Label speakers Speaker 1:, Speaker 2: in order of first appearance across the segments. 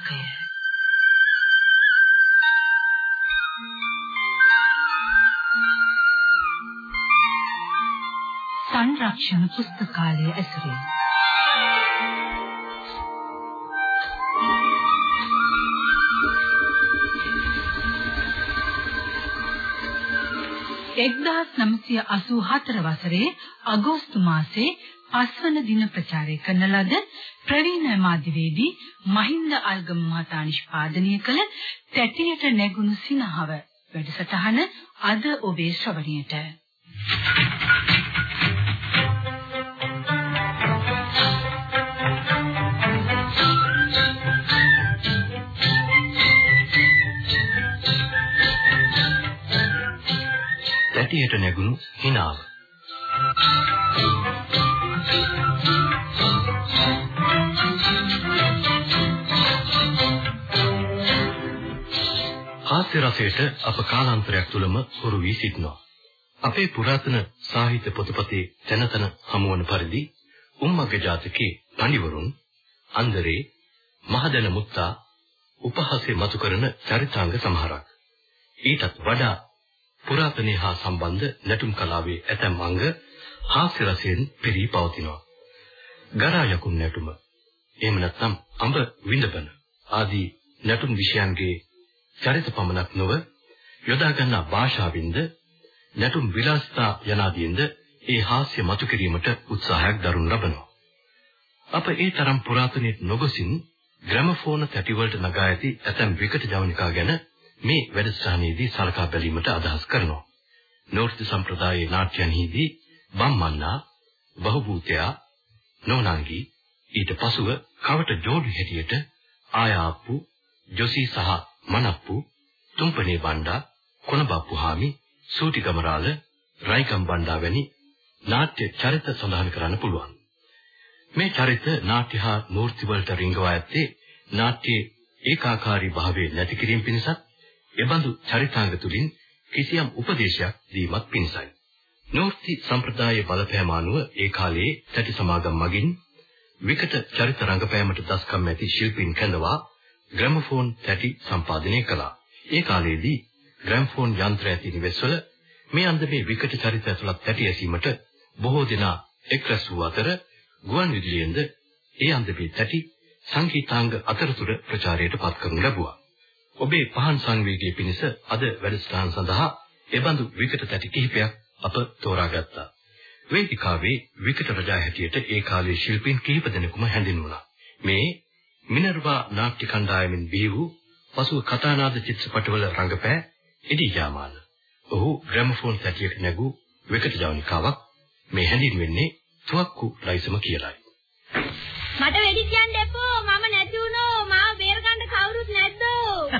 Speaker 1: පුනරාලෝකය සංරක්ෂණ පුස්තකාලය ඇසුරින්. එක්දහස් නමසය අසූ හතර වසරේ අගෝස්තු මාසයේ පස්වන දින ප්‍රචාරය කරන ලද ප්‍රවීණ මාධ්‍යවේදී මහින්ද අල්ගම මහතා නිෂ්පාදනය කළ තැටියට නැගුණු සිනහව වැඩසටහන අද ඔබේ ශ්‍රවණයට.
Speaker 2: තැටියට නැගුණු හිනාව. හාස්‍ය රසයට අප කාලාන්තරයක් තුලම හුරු වී සිටිනවා. අපේ පුරාතන සාහිත්‍ය පොතපතේ තැනතන හමුවන පරිදි උම්මග්ග ජාතකයේ පඬිවරුන් අන්දරේ මහදන මුත්තා උපහාසය මතු කරන චරිතාංග සමහරක්. ඊටත් වඩා පුරාතනයේ හා සම්බන්ධ නැටුම් කලාවේ ඇතැම් අංග හාස්‍ය රසයෙන් පිරී පවතිනවා. ගරා යකුන් නැටුම එහෙම නැත්නම් අඹ විඳබන ආදී නැටුම් විෂයන්ගේ චරිත පමණක් නොව යොදා ගන්නා භාෂාවින්ද නැටුම් විලාසිතා යනාදීන්ද ඒ හාස්‍ය මතු කිරීමට උත්සාහයක් දරනු ලබනවා. අප ඒ තරම් පුරාතනයේ නොගොසින් ග්‍රැමෆෝන තැටිවලට නගා ඇති ඇතැම් විකට ජවනිකා ගැන මේ වැඩසටහනේදී සලකා බැලීමට අදහස් කරනවා. නෝර්ති සම්ප්‍රදායේ නාට්‍යයන්හිදී බම්මන්නා, බහූභූතයා, නෝනාංගී ඊට පසුව කවට ජෝඩු හැටියට ආයාප්පු, ජොසි සහ මනප්පු, තුම්පනේ බණ්ඩා, කොණබප්පුහාමි, සූටිගමරාල, රයිකම් බණ්ඩා වැනි නාට්‍ය චරිත සඳහන් කරන්න පුළුවන්. මේ චරිත නාට්‍ය හා මූර්ති වලට රිංගවා ඇත්තේ නාට්‍යයේ ඒකාකාරී භාවය නැති කිරීම පිණිසත් එබඳු චරිතාංග තුලින් කිසියම් උපදේශයක් දීමක් පිණිසයි. නෝර්ති සම්ප්‍රදායේ බලපෑම අනුව ඒ කාලයේ තැටි සමාගම් මගින් විකට චරිත රංගපෑමට දස්කම් ඇති ශිල්පීන් කැඳවා ග්‍රැමෆෝන් තැටි සම්පාදනය කළා. ඒ කාලයේදී ග්‍රැම්ෆෝන් යන්ත්‍ර ඇති නිවෙස්වල මේ අන්දමේ විකට චරිත ඇතුළත් තැටි ඇසීමට බොහෝ දෙනා එක්රැස් වූ අතර ගුවන් විදුලියෙන්ද ඒ අන්දමේ තැටි සංගීතාංග අතරතුර ප්‍රචාරයට පත් කරනු ලැබුවා. ඔබේ පහන් සංවේගයේ පිණිස අද වැඩසටහන සඳහා එබඳු විකට තැටි කිහිපයක් අප තෝරාගත්තා. වේදිකාවේ විකට රජා හැටියට ඒ කාලයේ ශිල්පීන් කිහිප දෙනෙකුම හැඳින්වුණා. මේ මිනර්වා නාට්‍ය කණ්ඩායමින් බිහි වූ පසුව කතානාද චිත්‍රපටවල රංගපෑ එඩී ජාමාන. ඔහු ග්‍රැමෆෝන් තැටියක නැගූ විකට ජවනිකාවක් මේ හැඳින්වෙන්නේ තුවක්කු ලයිසම කියලායි.
Speaker 3: මට වෙඩි කියන්න එපෝ මම නැති වුණෝ මාව බේරගන්න කවුරුත් නැද්දෝ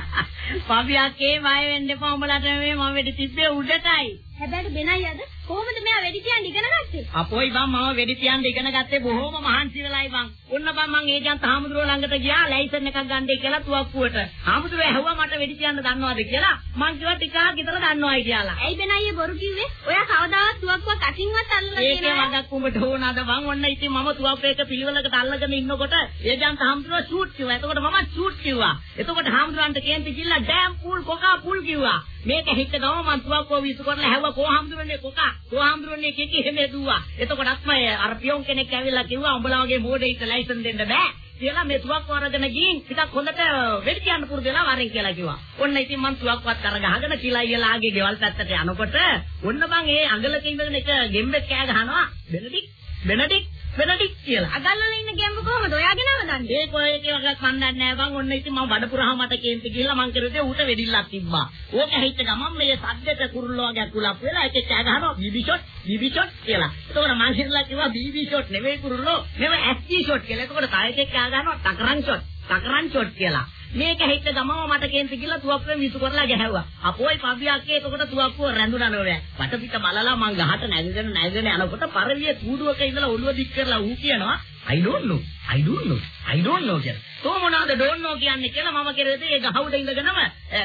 Speaker 4: පවියක්ේ මය වෙන්න එපා උඹලට මේ මම වෙඩි තිබ්බේ උඩටයි
Speaker 3: හැබැයි බෙනයි අද කොහොමද මෙයා වෙඩි තියන්න ඉගෙන ගත්තේ?
Speaker 4: අපෝයි බං මම වෙඩි තියන්න ඉගෙන ගත්තේ බොහොම මහන්සි වෙලායි බං. ඔන්න බං මං ඒජන්ත හාමුදුරුවෝ ළඟට ගියා ලයිසන් එකක් ගන්නයි කියලා තුවක්කුවට. හාමුදුරුවෝ ඇහුවා මට වෙඩි තියන්න දන්නවද කියලා. මං කිව්වා ටිකක් විතර දන්නවයි කියලා.
Speaker 3: ඇයි බෙනයි බොරු කිව්වේ? ඔයා කවදාවත් තුවක්කුවක් අතින්වත් අල්ලලා
Speaker 4: තියෙනවද? ඒකේ වගක් උඹට ඕනද බං? ඔන්න ඉතින් මම තුවක්කුව එක පිළිවෙලකට අල්ලගෙන ඉන්නකොට ඒජන්ත හාමුදුරුවෝ ෂූට් කිව්වා. එතකොට මම ෂූට් කිව්වා. එතකොට හාමුදුරන්ට කේන්ති ගිල්ලා ඩෑම් පූල් කොකා පූල් කිව්වා. මේක ගම මං තුවක්කුව විසු කරලා හැව්වා කොහාමුදුරනේ කොකා. කොහාමුදුරනේ කිකි එහෙම දුවා. එතකොටත් මම අර පියොන් කෙනෙක් ඇවිල්ලා කිව්වා උඹලා වගේ මෝඩෙයිට ලයිසන් දෙන්න බෑ. කියලා මේ තුවක්කුව අරගෙන ගිහින් ටිකක් හොඳට වෙඩි කියන්න පුරුදු වෙලා වරෙන් කියලා කිව්වා. ඔන්න ඉතින් මං තුවක්කුවත් අර ගහගෙන කිලා ඉයලාගේ ගෙවල් පැත්තට යනකොට ඔන්න මං ඒ අඟලක ඉඳගෙන එක ගෙම්බෙක් කෑ ගහනවා. බෙනඩික් බෙනඩික් බෙනඩික් කියලා.
Speaker 3: අගල්ලල ඉන්න ගැම්ම කොහමද? ඔයාගේ නම දන්නේ?
Speaker 4: ඒක ඔය එකක් මන් දන්නේ නැහැ බං. ඔන්න ඉතින් මම බඩපුරාම මට කේන්ති ගිහලා මං කරුවේ ඌට වෙඩිල්ලක් තිබ්බා. ඕක හිට ගමන් මේ සද්දෙට කුරුල්ලෝ වගේ කුලප් වෙලා ඒක කෑ ගහනවා බීබි ෂොට් බීබි ෂොට් කියලා. ඒතකොට මං හිතලා කිව්වා බීබි ෂොට් නෙවෙයි කුරුල්ලෝ. නෙවෙයි ඇස්ටි ෂොට් කියලා. ඒතකොට තායෙක් කෑ ගහනවා ටකරන් ෂොට්. ටකරන් ෂොට් කියලා. මේක හිට ගමම මට කේන්ති කියලා තුවක්කුවෙන් විසු කරලා ගැහැව්වා. අපෝයි පබ්බියක්ගේ එතකොට තුවක්කුව රැඳුණා නෝනේ. වටපිට බලලා මං ගහට නැගගෙන නැගගෙන යනකොට පරිවිය කූඩුවක ඉඳලා ඔළුව දික් කරලා ඌ කියනවා I don't know. I don't know. I don't know කියලා. තෝ මොනවද don't know කියන්නේ කියලා මම කෙරෙද්දී ඒ ගහ උඩ ඉඳගෙනම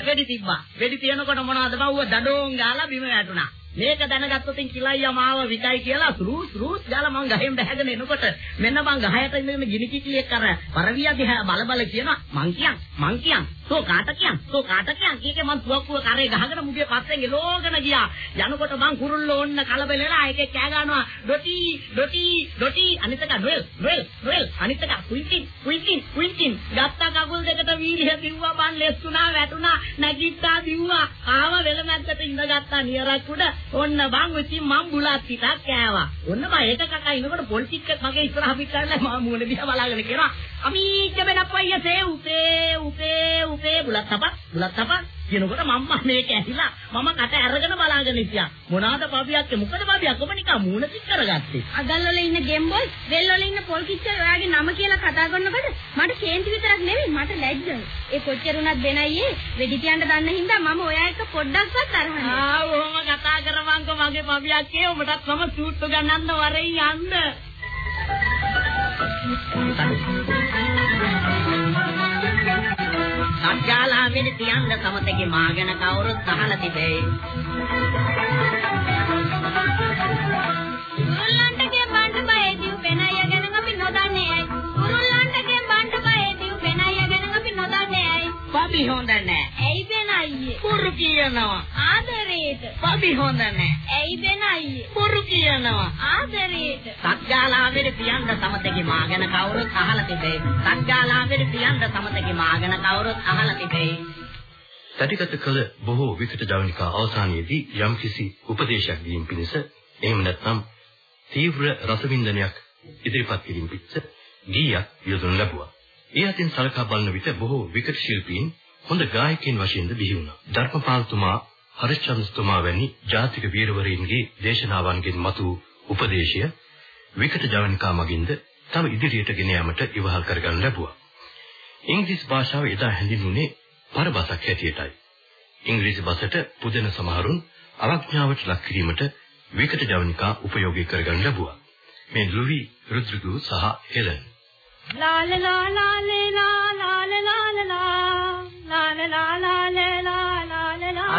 Speaker 4: වෙඩි තිබ්බා. වෙඩි තියනකොට මොනවද බවුව දඩෝන් ගාලා බිම වැටුණා. මේක දැනගත්තොත් කිලයියා මාව විකයි කියලා සුරුස් සුරුස් ගාලා මං ගහෙන් බහගෙන එනකොට මෙන්න මං ගහයට ඉඳගෙන ගිනි කිකියෙක් අර පරවිය දිහා බල බල කියනවා. මං කියන් මං කියන් තෝ කාට කියන් තෝ කාට කියන්? කීකේ මං තුවක්කුව කරේ ගහගෙන මුගේ පස්සෙන් එලෝගෙන ගියා. යනකොට මං කුරුල්ලෝ ඔන්න කලබලෙලා එකේ කෑ ගන්නවා. ඩොටි ඩොටි ඩොටි. අනිත් එක ඩොල් ඩොල් ඩොල් අනිත් එක කුයින්ටින් කුයින්ටින් කුයින්ටින්. ගත්ත කකුල් දෙකට වීර්ය දිව්වා මං ලෙස්සුනා වැටුණා නැගිට්ටා දිව්වා. ආව වෙලමැද්දට ඉඳගත්තා නියරක් උඩ. ඔන්න බං ඉතින් මං බුලත් ටිකක් කෑවා. ඔන්න මම ඒක කකා ඉනකොට පොලිසික් මගේ ඉස්සරහ පිටරලා මම මූණ දිහා බලාගෙන කියනවා අමීච්ච බෙනප්පයිය සේ උපේ උපේ උපේ. බුලත් තපක් බුලත් තපක් කියනකොට මම්මා මේක ඇහිලා මම කට අරගෙන බලාගෙන හිටියා. මොනවාද බබියක් මොකද බබියක්? ඔබ නිකන් මූණ පිට කරගත්තේ.
Speaker 3: අගල් වල ඉන්න ගෙම්බොයි වෙල් වල ඉන්න පොල් කිච්චල් ඔයාගේ නම කියලා කතා කරනකොට මට කේන්ති විතරක් නෙවෙයි මට ලැජ්ජයි ඒ කොච්චර උනත් දෙනයියේ වෙඩි තියන්න දන්න හින්දා මම ඔයා එක්ක පොඩ්ඩක්වත් තරහ නෑ
Speaker 4: ආ ඔහොම කතා කරවංකෝ මගේ බබියක් ඒ ඔබටත් මම සූට්ටු ගන්නන්න වරෙන් යන්න. සත්‍යාලා ස්වාමීන් තියන්න සමතේ මාගෙන කවුරුත් අහලා තිබේ.
Speaker 3: උරුල්ලන්ටගේ බණ්ඩ බයේ දියු වෙන අය ගැන අපි නොදන්නේ ඇයි? උරුල්ලන්ටගේ බණ්ඩ බයේ දියු වෙන අය ගැන අපි නොදන්නේ ඇයි?
Speaker 4: අපි හොඳ නැහැ.
Speaker 3: ඇයි වෙන
Speaker 4: අයියේ? කුරු කියනවා.
Speaker 3: ආ ආදරේට
Speaker 4: පබි හොඳ නෑ.
Speaker 3: ඇයි බෙනයියේ
Speaker 4: පුරු කියනවා.
Speaker 3: ආදරේට
Speaker 4: සත්‍යාලාවෙට තියන්න සමතේ මාගෙන කවුරුත් අහලා තිබේ. සත්‍යාලාවෙට තියන්න සමතේ මාගෙන කවුරුත් අහලා තිබේ.
Speaker 2: තටිගත කළ බොහෝ විකට ජවනිකා අවසානයේදී යම්කිසි උපදේශයක් දීම පිණිස එහෙම නැත්නම් තීව්‍ර රසවින්දනයක් ඉදිරිපත් කිරීම පිණිස ගීයක් යොදනු ලැබුවා. ඒ අතින් සලකා බලන විට බොහෝ විකට ශිල්පීන් හොඳ ගායකයින් වශයෙන්ද බිහි වුණා. ධර්මපාලතුමා හරිචන්ද්‍රතුමා වැනි ජාතික වීරවරීන්ගේ දේශනාවන්ගෙන් මතු උපදේශය විකට ජවනිකා මගින්ද තව ඉදිරියට ගෙන යාමට ඉවහල් කරගන්න ලැබුවා. ඉංග්‍රීසි භාෂාව එදා හැඳින්වුනේ පරබසක් හැටියටයි. ඉංග්‍රීසි බසට පුදෙන සමහරුන් අවඥාවට ලක් කිරීමට විකට ජවනිකා උපයෝගී කරගන්න ලැබුවා. මේ ලුවි රුද්‍රිගු සහ හෙලන්.
Speaker 3: ලා ලා ලා ලා ලා ලා ලා ලා ලා ලා ලා ලා ලා ලා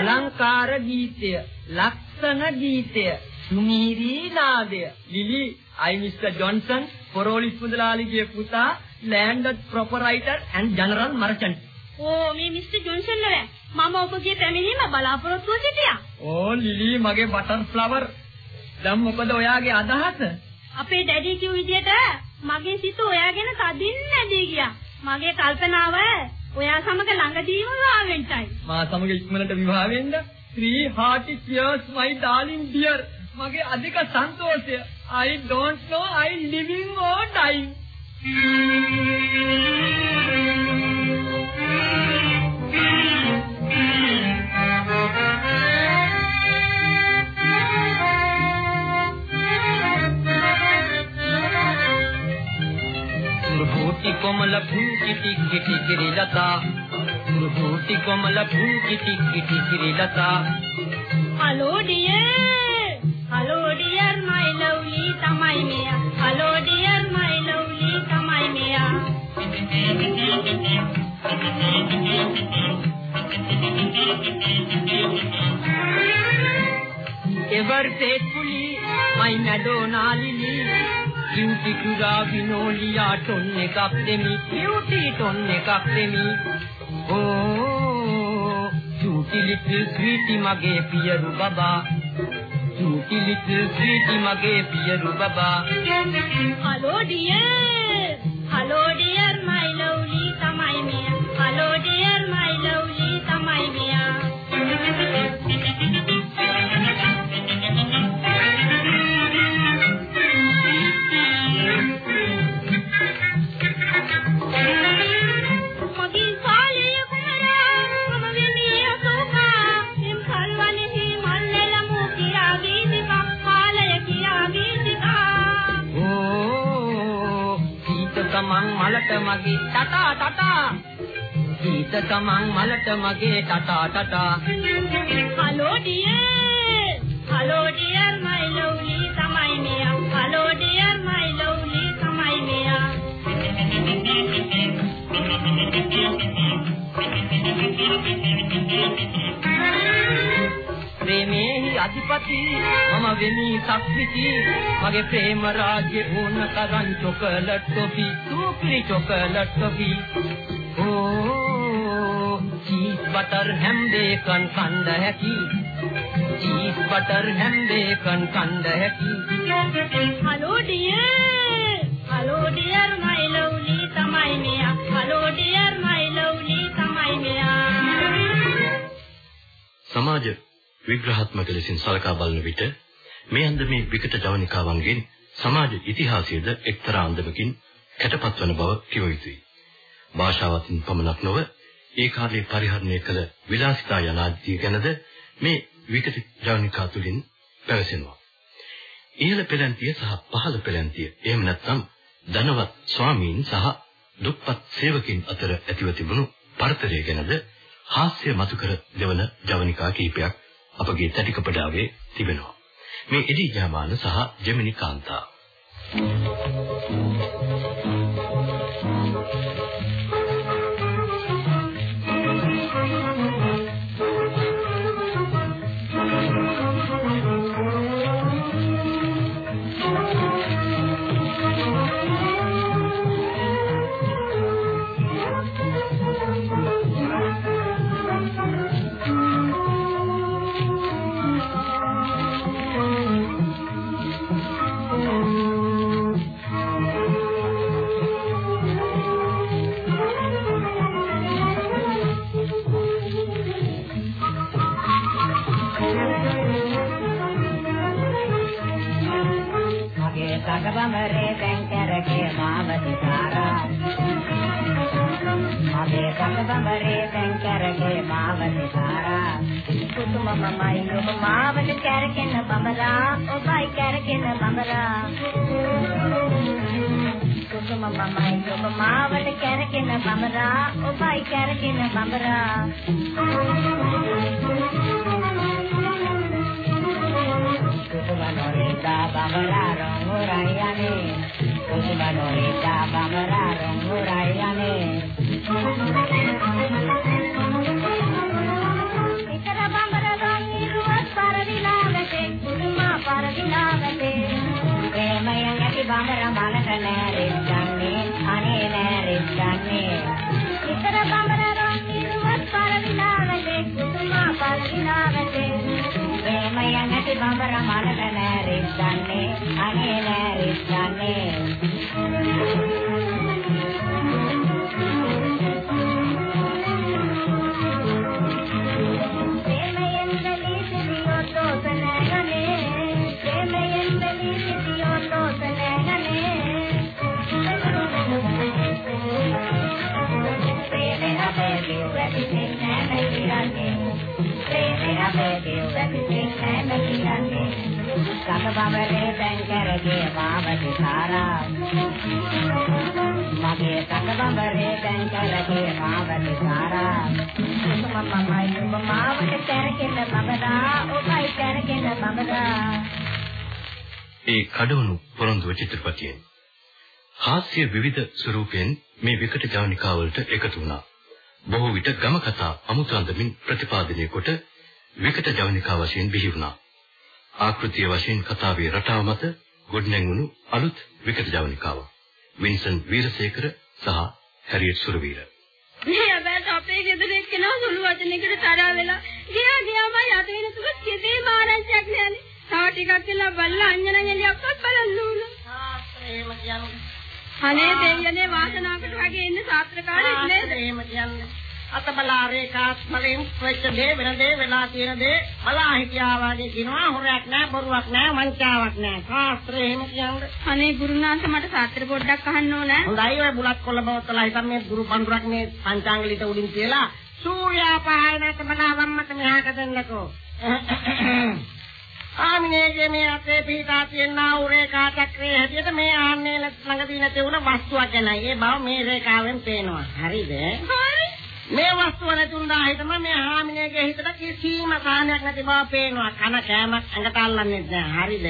Speaker 5: අලංකාර ගීතය ලක්ෂණ ගීතය සුමීරී නාදය ලිලි I Mr Johnson පොරෝලිස් මුදලාලිගේ පුතා landed proprietor and general merchant.
Speaker 3: ඕ මේ මිස්ටර් ජොන්සන් නෑ. මම ඔබගේ පැමිණීම බලාපොරොත්තුව සිටියා.
Speaker 5: ඕ ලිලි මගේ බටර් ෆ්ලවර් දැන් මොකද ඔයාගේ අදහස?
Speaker 3: අපේ ඩැඩි කිව් විදියට මගේ සිත ඔයාගෙන තදින් නැදී ගියා මගේ කල්පනාව ඔයා සමග ළඟදීම විවාහ වෙන්නයි.
Speaker 5: මා සමග ඉක්මනට විවාහ වෙන්න. Three hearty cheers my darling dear. මගේ අධික සන්තෝෂය. I don't know I living or dying.
Speaker 6: Thank you. කොමල භූකිති කිටි කිරිලතා කුරුටි කොමල භූකිති කිටි කිරිලතා
Speaker 3: hello dear hello dear my lovely තමයි මෙයා හලෝ ඩියර් මයි ලව්ලි තමයි මෙයා
Speaker 5: ever faithfully my madonna lily beauty කුරා විනෝලියා ටොන් එකක් දෙමි beauty ටොන් එකක් දෙමි oh beauty little sweetie මගේ පියරු බබා beauty little sweetie මගේ පියරු බබා
Speaker 3: හලෝ ඩියර්
Speaker 5: මලට මගේ ටටා ටටා. සීත තමන් මලට මගේ tata tata.
Speaker 3: Hello dear hello dear my lovely තමයි මෙයා හලෝ ඩියර් මයි ලව්ලි තමයි මෙයා
Speaker 5: ප්‍රේමේහි අධිපති මම වෙමි සක්විති. මගේ ප්‍රේම රාජ්‍ය ඕන තරම් චොකලට් ටොෆි සූපිරි චොකලට් ටොෆි ඕ චීස් බටර් හැම් බේකන් කණ්ඩ හැකි. චීස් බටර් හැම් බේකන් කණ්ඩ හැකි.
Speaker 7: Hello dear hello dear my lovely තමයි මෙයා. හලෝ ඩියර් මයි ලව්ලි තමයි මෙයා.
Speaker 2: සමාජ විග්‍රහාත්මක ලෙසින් සලකා බලන විට මේ අන්දමේ විකට ජවනිකාවන්ගෙන් සමාජ ඉතිහාසයේද එක්තරා අන්දමකින් කැටපත් වන බව කිව යුතුයි. භාෂාවකින් පමණක් නොව ඒ කාලේ පරිහරණය කළ විලාසිතා යනාදී ගැනද මේ විකට ජවනිකා තුලින් පැවසෙනවා. ඉහළ පෙළන්තිය සහ පහළ පෙළන්තිය එහෙම නැත්නම් ධනවත් ස්වාමීන් සහ දුප්පත් සේවකින් අතර ඇතිව තිබුණු පරතරය ගැනද හාස්‍ය මතු කර දෙවන ජවනිකා කිහිපයක් අපගේ තටිකපඩාවේ තිබෙනවා. මේ එඩි ජාමාන සහ ජෙමිනි කාන්තා.
Speaker 8: මගේ කරගෙන ප්‍රේමේ අපේ දිවැටි නෑ කියන්නේ සකබමරේ දැන් කරගේ මාවති සාරා මගේ සකබමරේ දැන් කරගේ මාවති සාරා
Speaker 7: මමයි ඔබ මාවට කරගෙන බබදා ඔබයි කරගෙන බබදා
Speaker 2: ඒ කඩවණු පොරොන්දුව චිත්‍රපටයෙන් හාස්‍ය විවිධ ස්වරූපයෙන් මේ විකට ජවනිකා වලට එකතු වුණා. බොහෝ විට ගම කතා අමුතු අන්දමින් ප්‍රතිපාදනය කොට විකට ජවනිකා වශයෙන් බිහි වුණා. ආකෘතිය වශයෙන් කතාවේ රටාව මත ගොඩනැගුණු අලුත් විකට ජවනිකාව. වින්සන් වීරසේකර සහ හැරියට් සුරවීර.
Speaker 7: මේ හැබැයි අපේ ගෙදර එක්කෙනා සුළු වචනයකට තරහ වෙලා ගියා ගියාමයි අද වෙනසුක කිසිම ආරංචියක් නෑනේ. තව ටිකක් කියලා බලලා අංජනන් එළියක්වත් බලන්න ඕන.
Speaker 9: එහෙම කියන්නේ.
Speaker 7: අනේ දෙවියනේ වාසනාවකට වගේ ඉන්න සාත්‍රකාරයෙක් නේද?
Speaker 9: එහෙම කියන්නේ. අත බලා රේඛාත් වලින් වෙච්ච දේ වෙන දේ වෙලා තියෙන දේ බලා හිටියා වගේ කියනවා හොරයක් නෑ බොරුවක් නෑ වංචාවක් නෑ ශාස්ත්‍රය එහෙම කියන්නේ
Speaker 7: අනේ ගුරුනාන්ත මට සාත්‍ර පොඩ්ඩක් අහන්න ඕන.
Speaker 9: හොඳයි ඔය බුලත් කොළ බවතලා හිතන් මේ ගුරු පඳුරක් මේ පංචාංගලිත උඩින් තියලා සූර්යා පහයනට බලා වම්මත මෙහාට දෙන්නකෝ ආමිනේගේ මේ අතේ පිටා තියෙනා රේඛා චක්‍රයේ හැටියට මේ ආන්නේ ළඟදී නැති වුණ වස්තුවක් ගැනයි. ඒ බව මේ රේඛාවෙන් පේනවා. හරිද?
Speaker 7: හරි.
Speaker 9: මේ වස්තුව නැතුණා හිතම මේ හාමිනේගේ හිතට කිසිම සාහනයක් නැති බව පේනවා. කන කෑමක් ඇඟට අල්ලන්නේ නැහැ. හරිද?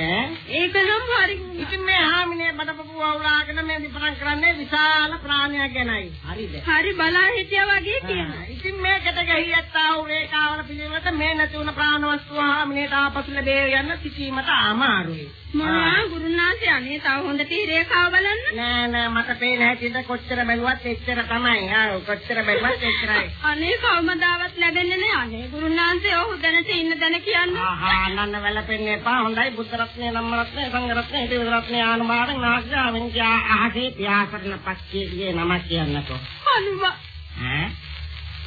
Speaker 3: ඒක නම් හරි.
Speaker 9: ඉතින් මේ හාමිනේ බඩපපුව අවුලාගෙන මේ විපරම් කරන්නේ විශාල ප්‍රාණයක් ගැනයි. හරිද?
Speaker 3: හරි බලා හිටියා වගේ කියනවා.
Speaker 9: ඉතින් මේකට ගහියත්තා වූ රේඛාවල පිළිවෙලට මේ නැති වුණ ප්‍රාණ වස්තුව හාමිනේට ආපසු ලැබේ යන්න සිටීමට අමාරුයි.
Speaker 3: මොනවා ගුරුනාථ අනේ තව හොඳට රේඛාව බලන්න.
Speaker 9: නෑ නෑ මට පේන හැටියට කොච්චර බැලුවත් එච්චර තමයි. ආ කොච්චර බැලුවත් එච්චරයි.
Speaker 3: අනේ කවමදාවත් ලැබෙන්නේ නෑ. අනේ ගුරුනාථේ ඔහු දැනට ඉන්න දැන කියන්න.
Speaker 9: ආහා නන්න වැළපෙන්නේ එපා. හොඳයි බුද්ධ රත්නේ ධම්ම රත්නේ සංඝ රත්නේ ත්‍රිවිධ රත්නේ ආනුභාවෙන් නාග්‍රාවෙන් කියා අහසේ පියාසරණ පක්ෂයේ නම කියන්නකෝ.
Speaker 3: අනුව
Speaker 9: ඈ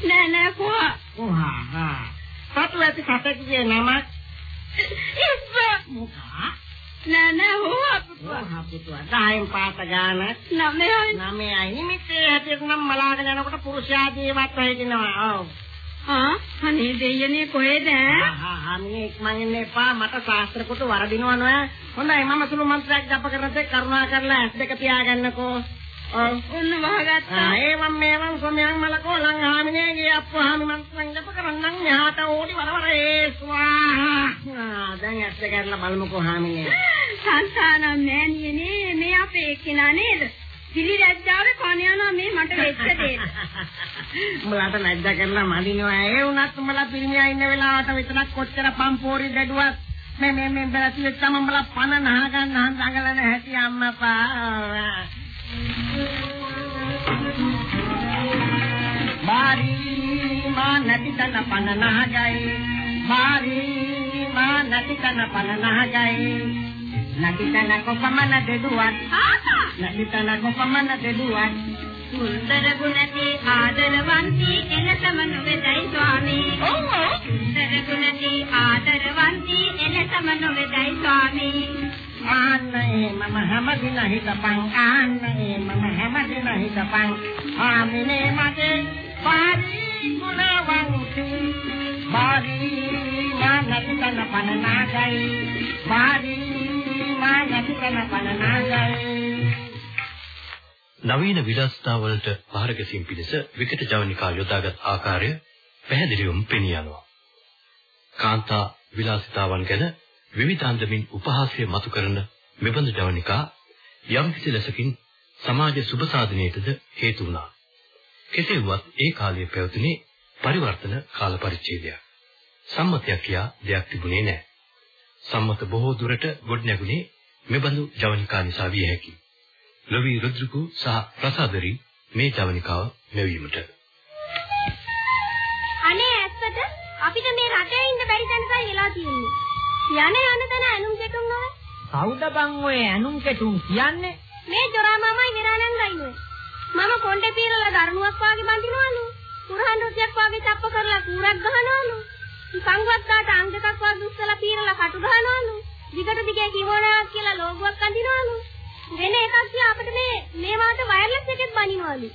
Speaker 3: නෑ නෑ කොහා.
Speaker 9: උහා හා. සතු ඇති සතෙක්ගේ නමක්
Speaker 3: ඉස්ස
Speaker 9: මොකා?
Speaker 3: නෑ නෑ හො අපුවා.
Speaker 9: උහා පුතුවා. දහයෙන් පාත ගාන
Speaker 3: නමයි.
Speaker 9: නමයයි නිමිත්තේ හැටියට නම් මලාගෙන යනකොට පුරුෂයා ජීවත් වෙහිනවා. ඔව්.
Speaker 3: ආ අනේ දෙයනේ කොහෙද?
Speaker 9: ආහා හාමිනේ ඉක්මන් එන්න එපා මට ශාස්ත්‍ර කොට වරදිනවා නෝ හොඳයි මම සුළු මන්ත්‍රයක් ජප කරනකොට කරුණා කරලා ඇස් දෙක පියාගන්නකෝ ඔව්
Speaker 3: ඔන්න වහගත්තා.
Speaker 9: ආ ඒවම් මේවම් සොමයන් මලකෝ ලං හාමිනේගේ අප්පු හාමි මන්ත්‍රම් ජප කරන්නම් යහට ඕඩි වරවර ඒ ස්වාහා ආ දැන් ඇස් දෙක අරලා බලමුකෝ හාමිනේ
Speaker 3: සංසානම් නෑනියනේ මේ අපේ කෙනා නේද? පිළි රැජ්ජාවේ කණ යනවා මේ මට වෙච්ච දේ.
Speaker 9: උඹලාට නැද්ද කරලා මදිනවා ඒ වුණත් උඹලා පිරිමියා ඉන්න වෙලාවට විතරක් කොච්චර පම්පෝරි දැඩුවත් මේ මේ මේ බැලති වෙච්චම උඹලා පණ නහ ගන්න හංගලන හැටි අම්මපා මාරි මා නැති තන පණ නහගයි මාරි මා නැති තන පණ නහගයි නැති තන කොපමණ දෙදුවත් නැති තන කොපමණ දෙදුවත්
Speaker 3: සුන්දර ගුණති ආදරවන්ති එලසම නොවේදයි ස්වාමී. සුන්දර ගුණති ආදරවන්ති එලසම නොවේදයි ස්වාමී.
Speaker 9: ආන්නේ මම හැමදින හිතපන් ආන්නේ මම හැමදින හිතපන් ආමිනේ මගේ පාරි ගුණවන්ති පාරි මා නැතිකන පනනාගයි පාරි මා නැතිකන පනනාගයි
Speaker 2: නවීන විලාසිතා වලට පහර ගැසීම් පිණිස විකට ජවනිකා යොදාගත් ආකාරය පැහැදිලිවම පෙනී යනවා. කාන්තා විලාසිතාවන් ගැන විවිධාන්දමින් උපහාසය මතු කරන මෙබඳු ජවනිකා යම් කිසි ලෙසකින් සමාජ සුබ සාධනයටද හේතු වුණා. කෙසේ වුවත් ඒ කාලයේ පැවතුනේ පරිවර්තන කාල පරිච්ඡේදයක්. සම්මතයක් කියා දෙයක් තිබුණේ නැහැ. සම්මත බොහෝ දුරට ගොඩනැගුණේ මෙබඳු ජවනිකා නිසා විය හැකියි. ලොවි රුද්‍රකු සහ ප්‍රසාදරි මේ ජවනිකාව මෙවීමට
Speaker 3: අනේ ඇත්තට අපිට මේ රටේ ඉන්න බැරි තැනකයි වෙලා තියෙන්නේ. යන යන තැන ඇනුම් කෙටුම් නොවේ.
Speaker 10: කවුද බං ඔය ඇනුම් කෙටුම් කියන්නේ?
Speaker 3: මේ ජොරා මාමයි නිරානන්දයි නේ. මම කොණ්ඩේ පීරලා දරුණුවක් වාගේ බඳිනවලු. කුරහන් රුසියක් වාගේ තප්ප කරලා කූරක් ගහනවලු. සංගත්තාට අංග දෙකක් වාගේ උස්සලා පීරලා කටු ගහනවලු. දිගට දිගේ කිවෝනාවක් කියලා ලෝගුවක් අඳිනවලු. වෙන එකක් තියා අපිට මේ මේ වාට වයර්ලස් එකෙත් බනිනවලු.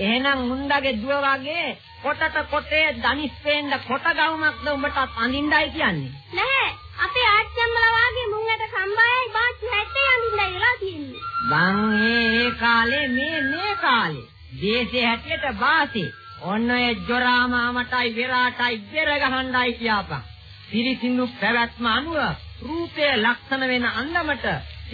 Speaker 10: එහෙනම් මුන්දාගේ දුව වගේ කොටට කොටේ දනිස් පේන්න කොට ගවුමක්ද උඹට අඳින්නයි කියන්නේ.
Speaker 3: නැහැ. අපේ ආච්චම්මලා වාගේ මුංගට සම්බායයි බාච්චි හැටේ අඳින්නයි වෙලා තියෙන්නේ.
Speaker 10: බං ඒ කාලේ මේ මේ කාලේ දේශේ හැටියට වාසේ ඔන්න ඒ ජොරාමාමටයි විරාටයි බෙර ගහන්නයි කියපන්. පිරිසිදු පැවැත්ම අනුව රූපයේ ලක්ෂණ වෙන අන්දමට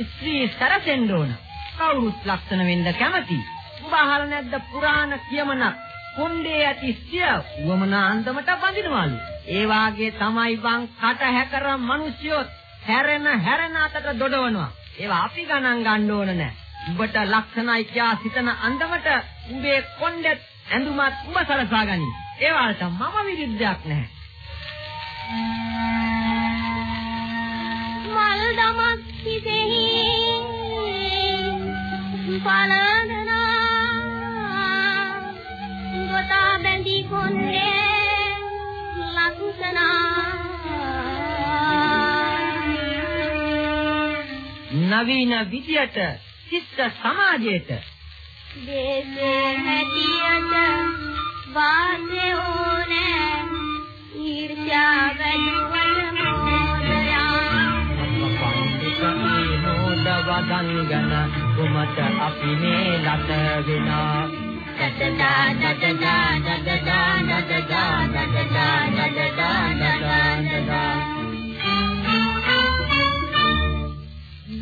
Speaker 10: ස්ත්‍රී සැරසෙන්න ඕන. කවුරුත් ලක්ෂණ වෙන්න කැමති. ඔබ අහලා නැද්ද පුරාණ කියමනක්? කොණ්ඩේ ඇති සිය වමනා අන්දමට බඳිනවලු. ඒ වාගේ තමයි බං කට හැකර මිනිස්සුත් හැරෙන හැරෙන අතට දොඩවනවා. ඒවා අපි ගණන් ගන්න ඕන නෑ. උඹට ලක්ෂණයි කියා සිතන අන්දමට උඹේ කොණ්ඩෙත් ඇඳුමත් උඹ සලසා ගනි. ඒ වලට මම විරුද්ධයක් නැහැ.
Speaker 3: මල් දමක් සිතෙහි පලදනා ගොතා බැඳි කොන්නේ ලක්ෂණා.
Speaker 10: නවීන විදියට ශිෂ්ට සමාජයට
Speaker 3: දේශේ හැටියට වාසේ
Speaker 10: ගංගන කුමට අපි මේ ලත වෙනා?
Speaker 3: දදදා දදදා දදදා
Speaker 5: දදදා දදදා
Speaker 3: දදදා දදදා.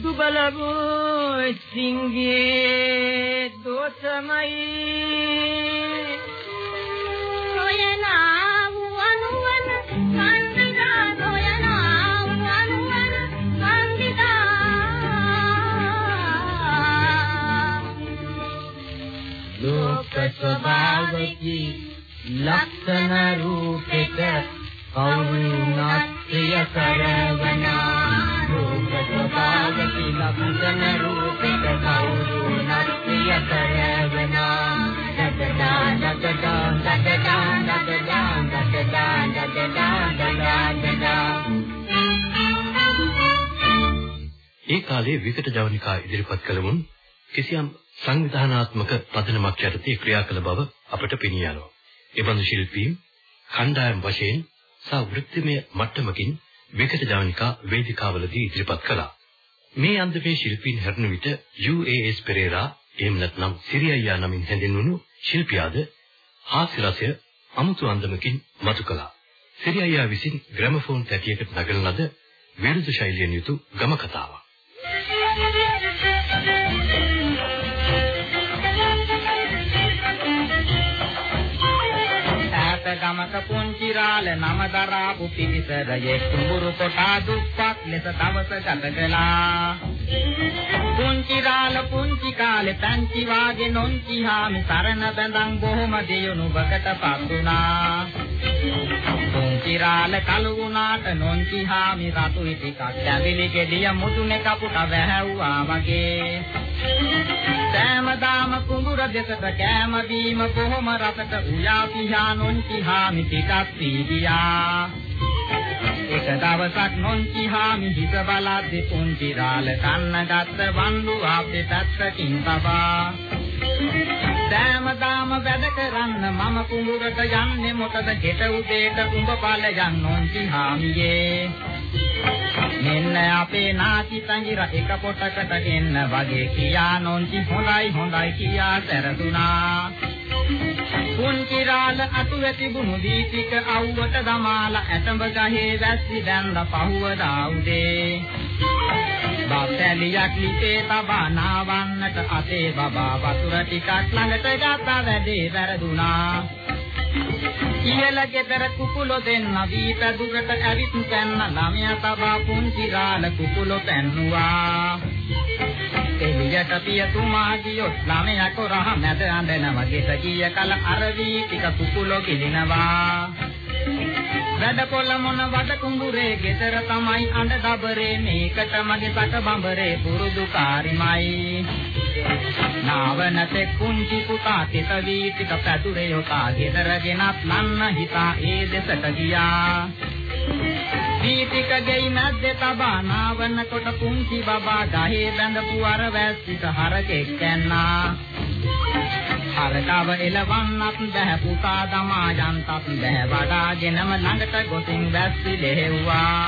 Speaker 3: සුබලබෝ සිංගේ දොසමයි සොයනා වූ අනුවන
Speaker 5: ස්වභාවකි. ලක්ෂණ රූපෙක කවුරුණත් ප්‍රිය කරවනා ලෝක ස්වභාවකි ලක්ෂණ රූපෙක කවුරුණත් ප්‍රිය කරවනා දදදා දදදා දදදා දදදා දදදා දදදා දදදා.
Speaker 2: ඒ කාලේ විකට ජවනිකා ඉදිරිපත් කළමුන් කිසියම් සංවිධානාත්මක පදනමක් යටතේ ක්‍රියා කළ බව අපට පෙනී යනවා. ඒ බඳු ශිල්පීන් කණ්ඩායම් වශයෙන් සහ වෘත්තිමය මට්ටමකින් විකට ජවනිකා වේදිකාවලදී ඉදිරිපත් කළා. මේ අන්දමේ ශිල්පීන් හැරෙන විට UAS පෙරේරා එහෙම නැත්නම් සිරියයියා නමින් හැඳින්වුණු ශිල්පියාද හාස්‍ය රසය අමුතු අන්දමකින් මතු කළා. සිරියයියා විසින් ග්‍රැමෆෝන් තැටියකට නගන ලද විරුද්ධ ශෛලියෙන් යුතු ගම කතාවක්.
Speaker 6: ඈත ගමක පුංචි රාල නම දරාපු පිරිසරයේ කුඹුරු කොටා දුප්පත් ලෙස දවස ගත කළා. පුංචි රාල පුංචි කාලේ පන්ති වාගේ නොන්චි හාමි සරණ බඳන් බොහොම දියුණු බකට පත්ුණා. පුංචි රාල කලු වුණාට නොන්චි හාමි රතුයි ටිකක් දැවිලි ගෙඩිය මුතුනේ කපුට වැහැව්වා වගේ. සෑමදාම කුඹුර දෙසට කෑම බීම කොහොම රසට උයා පිහා නොන්චි හාමි ටිකක් පීගියා එක දවසක් නොන්චි හාමි හිත බලද්දි පුංචි රාල කන්න ගත්ත වන්දු අපේ පැත්තකින් තබා. සෑමදාම වැඩ කරන්න මම කුඹුරට යන්නේ මොකද ගෙට උදේට උඹ ඵලයන් නොන්චි හාමියේ මෙන්න අපේ නාති සංගිර එක පොටකට ගෙන්න වගේ කියා නොන්චි හොඳයි හොඳයි කියා සැරදුනා පුංචි රාල අතු වැතිබුණු දීපික අවුවට දමාලා ඇතඹ ගහේ වැස්සි දැන්ද පහුවදා උදේ බාපැලියක් ලිපේ තබා නාවන්නට අතේ බබා වතුර ටිකක් ළඟට ගත්තා වැඩේ වැරදුනා. ඉහළ ගෙදර කුකුලෝ දෙන්න වී පැදුරට ඇවිත් පැන්න ළමයා තබා පුංචි රාල කුකුලෝ පැන්නුවා. එළියට පියතුමා ගියොත් ළමයා කොරහ මැද අඬනවා ගෙට ගිය කල අර වී ටික කුකුලෝ කිලිනවා. වැඩ කොල්ල මොන වඩ කුඹුරේ ගෙදර තමයි අඬ දබරේ. මේකට මගේ සක බඹරේ පුරුදු කාරිමයි. නාවනතේ කුංචි පුතා තිත වී ටික පැදුරේ යොකා ගෙදර ගෙනත් ලන්න හිතා ඒ දෙසට ගියා. දීතික ගෙයි මැද්දේ තබා නාවන කොට පුංචි බබා ගහේ බැඳපු අර වැස්සිට හරකෙක් කැන්නා. හරකව එලවන්නත් බෑ පුතා දමා යන්තත් බෑ වඩාගෙනම ළඟට ගොසින් වැස්සි ලෙහෙව්වා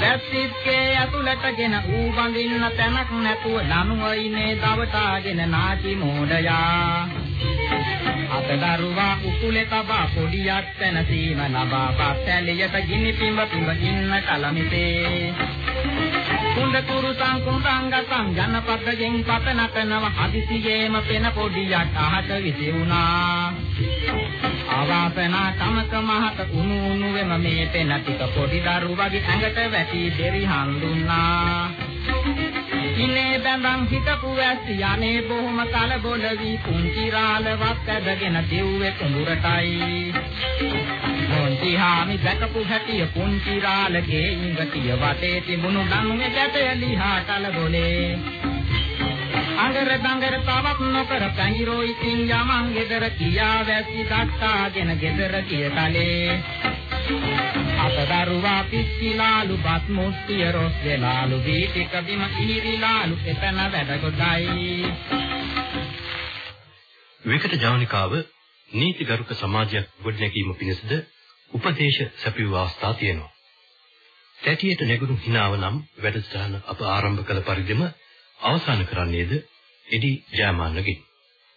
Speaker 6: වැස්සිත්ගේ ඇතුළටගෙන ඌ බඳින්න තැනක් නැතුව ලනුවයිනේ දවටාගෙන නාචි මෝඩයා. අතදරුවා උකුලේ තබා පොඩියක් තැන සීම ලබා පස්සැලියට ගිනි පිඹ පිඹ ඉන්න කලමිතේ. කුඳ කුරුසං කුඳංගතං ජනපදයෙන් පත නටනව හදිසියේම පෙන පොඩියක් අහට විසුණා ආවාසනා කමක මහත උණු උණු වෙම මේ පෙන ටික පොඩි දරුවගේ ඇඟට වැටි දෙරි හඳුන්නා. ඉනේ බඳන් හිටපු ඇස් යන්නේ බොහොම කලබල වී පුංචි රාලවත් ඇදගෙන දෙව්වේ කුඹුරටයි. පුංචි හාමි දැකපු හැටිය පුංචි රාලගේ ඉඟටිය වටේ තිබුණු ළඟේ ගැටලි හා කලබලේ අඟර බඟර තවත් නොකර පැහිරෝ ඉතින් යමන් ගෙදර කියා වැසි දක්කාගෙන ගෙදර කිය කලේ අපදරුවා පිස්සිලාලු බත් මුට්ටිය රොස් වෙලාලු වීටික බිම ඉහිරිලාලු එතන වැඩ කොටයි
Speaker 2: විකට ජවනිකාව නීතිගරුක සමාජයක් ගොඩනැගීම පිණිසද උපදේශ සැපයූ අවස්ථා තියෙනවා. තැටියට නැගුණු හිනාව නම් වැඩසටහන අප ආරම්භ කළ පරිදිම අවසන් කරන්නේද එඩි ජයමාන්නගෙන්.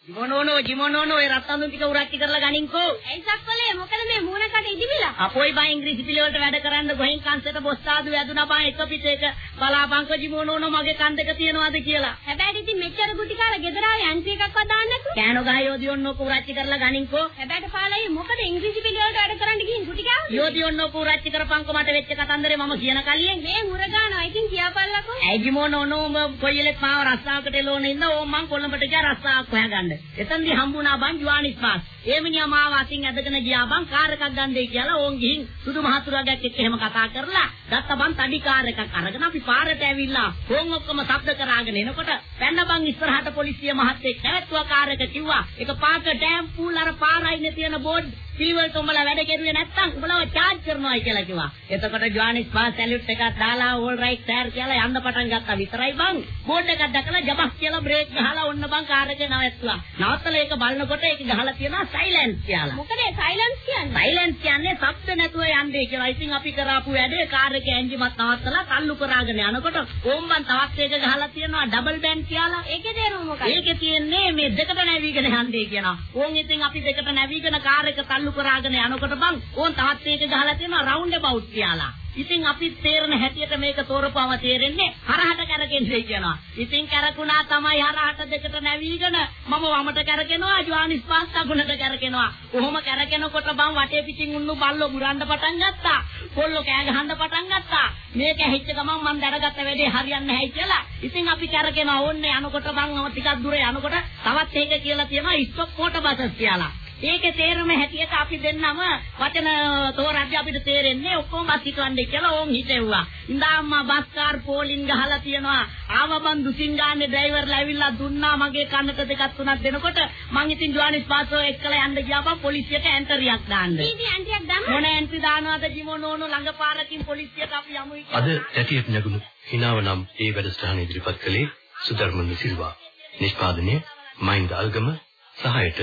Speaker 4: ජිමොනෝනෝ ජිමොනෝනෝ ඒ රත්තරන් ටික උරච්චි කරලා ගනින්කෝ.
Speaker 3: ඇයි සක්වලේ මොකද මේ මූණකට ඉදිමිලා?
Speaker 4: අපෝයි බා ඉංග්‍රීසි පිළිවෙලට වැඩ කරන්න ගොහින් කන්සෙට බොස්සාදු වැදුනා බා එක පිටේක බලාපංක ජිමොනෝනෝ මගේ කන් දෙක තියනවාද කියලා.
Speaker 3: හැබැයි ඉතින් මෙච්චර ගුටි කාලා ගෙදර ආවේ අන්ති එකක්වත් දාන්න නැතුව.
Speaker 4: කෑනෝ ගහයෝ දියොන්නෝ කුරච්චි කරලා ගනින්කෝ.
Speaker 3: හැබැයි පාලයි මොකද ඉංග්‍රීසි පිළිවෙලට වැඩ කරන්න ගිහින් ගුටි කාවද?
Speaker 4: යෝ දියොන්නෝ කුරච්චි කරපංකෝ මට වෙච්ච කතන්දරේ මම කියන කලියෙන්
Speaker 3: මේ මුරගානවා ඉතින් කියාපල්ලකෝ.
Speaker 4: ඇයි ජිමොනෝනෝ කොයිලෙක් මාව රස්සාවකට එළෝන ඉන්න ඕම් මං කොළඹට ගියා රස්සාවක් හොයාගන්න. එතනදී හම්බුණා බං ජුවානිස් පාස්. ඒ මිනිහා මාව අතින් ඇදගෙන ගියා බං කාර් එකක් ගන්නයි කියලා ඕන් ගිහින් සුදු මහතුරුගාක් එක්ක එහෙම කතා කරලා ගත්ත බං තඩි කාර් එකක් අරගෙන අපි පාරට ඇවිල්ලා ඕන් ඔක්කොම ශබ්ද කරාගෙන එනකොට පැන්න බං ඉස්සරහට පොලිසිය මහත්තයෙක් නැවතුවා කාර් එක කිව්වා ඒක පාක ඩෑම් පූල් අර පාරයිනේ තියෙන බෝඩ් පිළිවෙලට උඹලා වැඩ කෙරුවේ නැත්තම් උඹලව චාර්ජ් කරනවා කියලා කිව්වා. එතකොට ජොහානිස් පාස් සැලියුට් එකක් දාලා ඕල් රයිට් සර් කියලා යන්න පටන් ගත්තා විතරයි බං. බෝඩ් එකක් දැකලා ජබස් කියලා බ්‍රේක් ගහලා ඔන්න බං කාර් එක නවත්තුවා. නවත්තලා ඒක බලනකොට ඒක ගහලා තියෙනවා සයිලන්ස් කියලා.
Speaker 3: මොකද සයිලන්ස් කියන්නේ?
Speaker 4: සයිලන්ස් කියන්නේ ශබ්ද නැතුව යන්නේ කියලා. ඉතින් අපි කරාපු වැඩේ කාර් එකේ එන්ජිමත් නවත්තලා තල්ලු කරාගෙන යනකොට ඕම්බන් තවත් එක ගහලා තියෙනවා ඩබල් බෑන්ඩ් කියලා.
Speaker 3: ඒකේ තේරුම මොකක්ද?
Speaker 4: ඒකේ තියෙන්නේ මේ දෙකට නැවිගෙන යන්නේ කියනවා. ඕන් ඉතින් අපි දෙකට නැවිගෙන කාර් එක තල්ලු තල්ලු කරාගෙන යනකොට බං ඕන් තවත් ඒක ගහලා තියෙනවා රවුන්ඩ් අබවුට් කියලා. ඉතින් අපි තේරෙන හැටියට මේක තෝරපුවම තේරෙන්නේ හරහට කරකෙන්නේ කියනවා. ඉතින් කරකුණා තමයි හරහට දෙකට නැවීගෙන මම වමට කරකිනවා ජෝනිස් පාස් අගුණට කරකිනවා. කොහොම කරකිනකොට බං වටේ පිටින් උන්නු බල්ලෝ බුරන්න පටන් ගත්තා. කොල්ලෝ කෑ ගහන්න පටන් ගත්තා. මේක ඇහිච්ච ගමන් මම දැනගත්ත වැඩේ හරියන්නේ නැහැ කියලා. ඉතින් අපි කරකිනවා ඕන්නේ යනකොට බං ටිකක් දුර යනකොට තවත් ඒක කියලා තියෙනවා ස්ටොප් මෝටර් බසස් කියලා. ඒකේ තේරුම හැටියට අපි දෙන්නම වචන තෝරද්දී අපිට තේරෙන්නේ ඔක්කොම හිටවන්නේ කියලා ඕන් හිතෙව්වා. ඉඳාම්ම බස් කාර් පෝලින් ගහලා තියනවා. ආව බන් දුසින් ගාන්නේ ඩ්‍රයිවර්ලා ඇවිල්ලා දුන්නා මගේ කනට දෙකක් තුනක් දෙනකොට මං ඉතින් ජෝනිස් පාසෝ එක්කලා යන්න ගියාම පොලිසියට ඇන්ටරියක් දාන්න.
Speaker 3: ඊටි ඇන්ටියක් දාන්න.
Speaker 4: මොන ඇන්ටි දානවද ජිමෝනෝනු ළඟ පාරකින් පොලිසියට අපි යමුයි කියලා.
Speaker 2: අද ඇටියට නැගුණු හිනාව නම් ඒ වැඩසටහන ඉදිරිපත් කළේ සුධර්මන් සිල්වා. නිෂ්පාදනය මයින්ද අල්ගම සහායට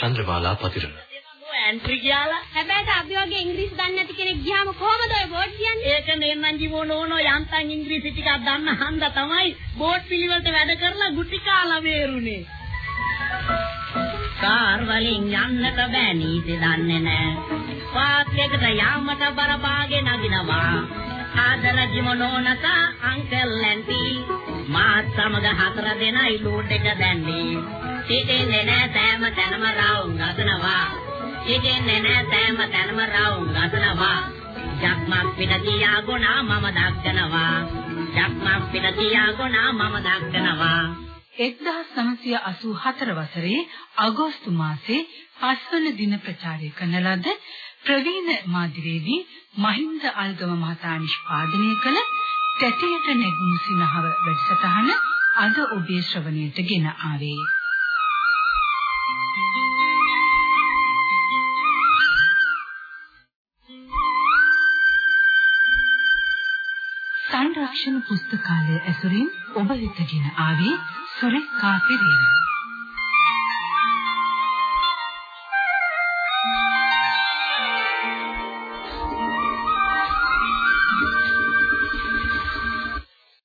Speaker 2: චන්ද්‍රමාලා පතිරණ.
Speaker 4: ඇන්ට්‍රි කියලා
Speaker 3: හැබැයි අපි වගේ ඉංග්‍රීසි දන්නේ නැති කෙනෙක් ගියාම කොහමද ඔය බෝඩ් කියන්නේ?
Speaker 4: ඒක නෙන්නම් ජීවනෝනෝ යන්තම් ඉංග්‍රීසි ටිකක් දන්න හන්ද තමයි බෝඩ් පිළිවෙලට වැඩ කරලා ගුටි කාලා වේරුනේ. කාර් වලින් යන්නට බෑ නීති දන්නේ නෑ. පාක් එකට යාමට බරපාගේ නගිනවා. ආදර ජීවනෝනත අංකල් ඇන්ටි මාත් සමග හතර දෙනයි ලෝඩ් එක දැන්නේ. සිටින්නේ නෑ සෑම තැනම රවුම් ගසනවා. සිටින්නේ නෑ සෑම තැනම රවුම් ගසනවා. ජක්මක් පිට තියාගොනා මම දක්කනවා. ජක්මක් පිට තියාගොනා මම දක්කනවා.
Speaker 1: 1984 වසරේ අගෝස්තු මාසයේ 5 වන දින ප්‍රචාරය කරන ලද ප්‍රවීණ මාධ්‍යවේදී මහින්ද අල්ගම මහතා නිෂ්පාදනය කළ තැටියට නැගුණු සිනහව වැඩසටහන අද ඔබේ ශ්‍රවණයට ගෙන ආවේ. සංරක්ෂණ පුස්තකාලය ඇසුරින් ඔබ වෙතගෙන ආවේ සුරේකා පෙරේරා